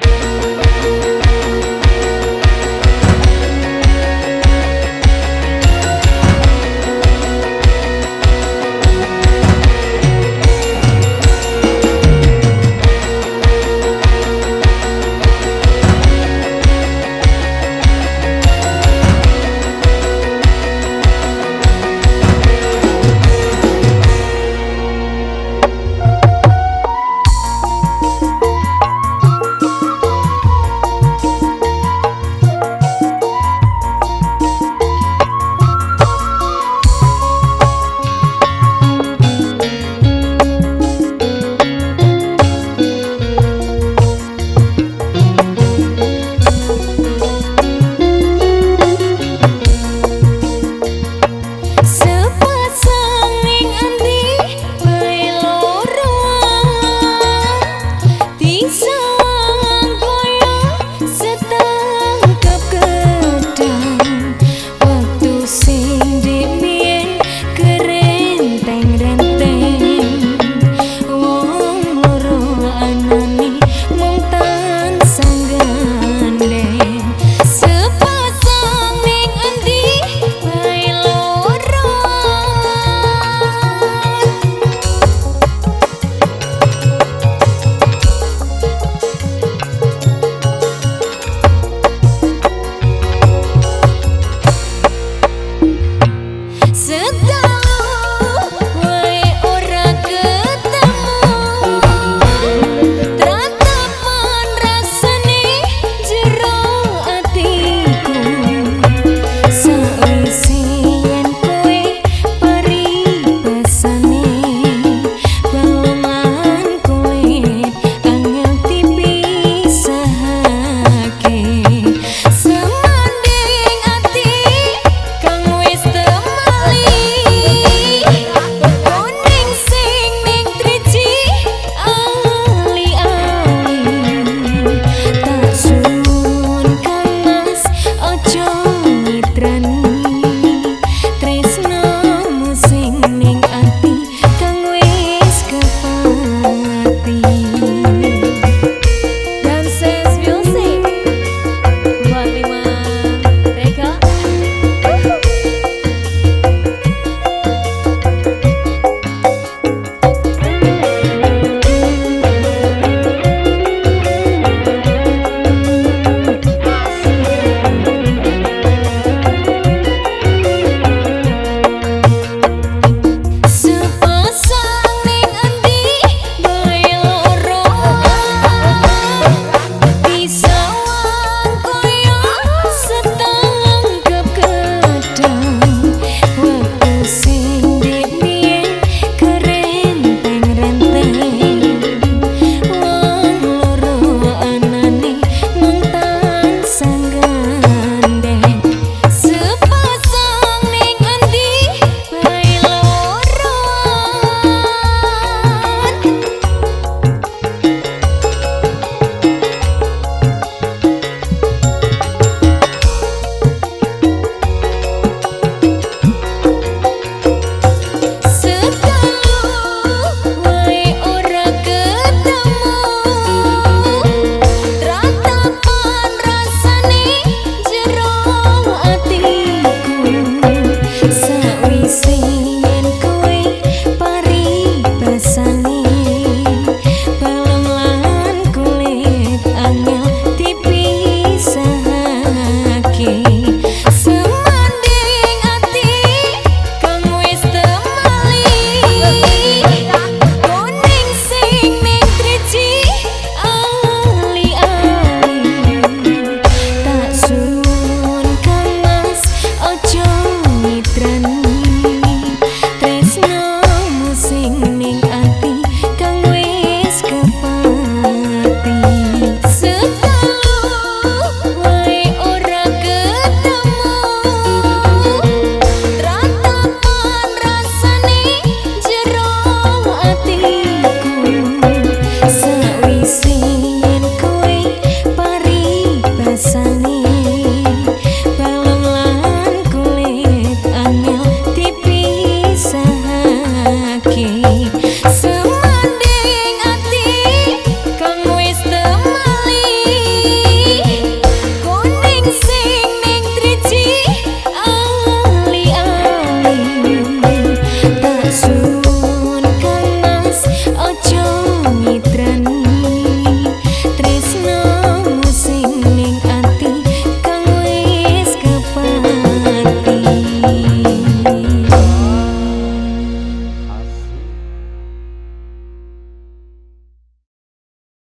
Bye.